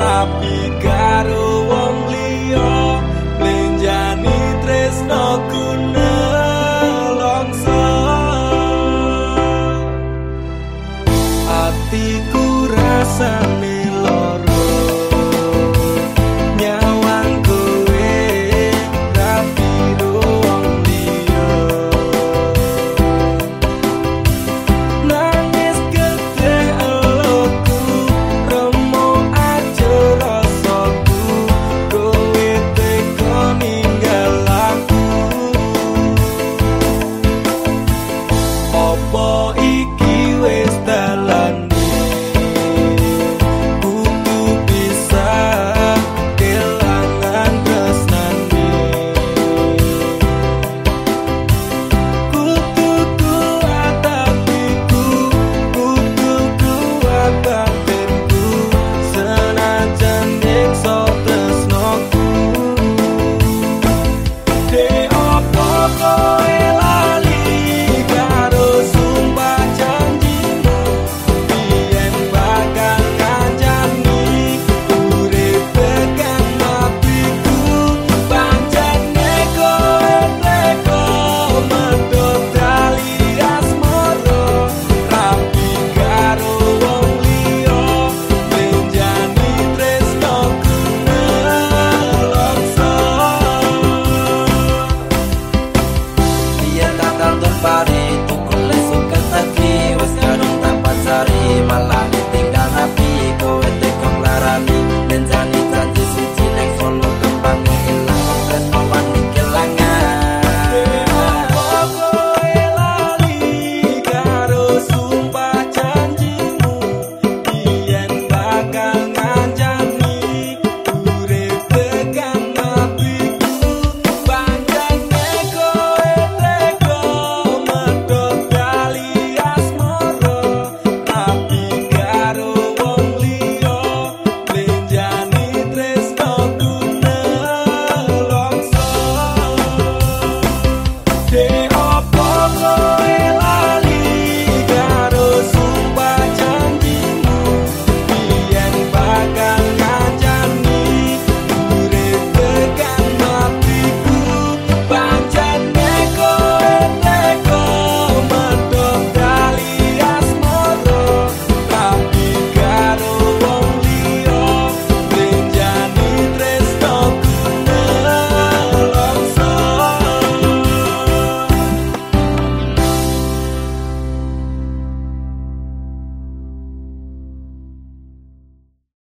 Rapi garo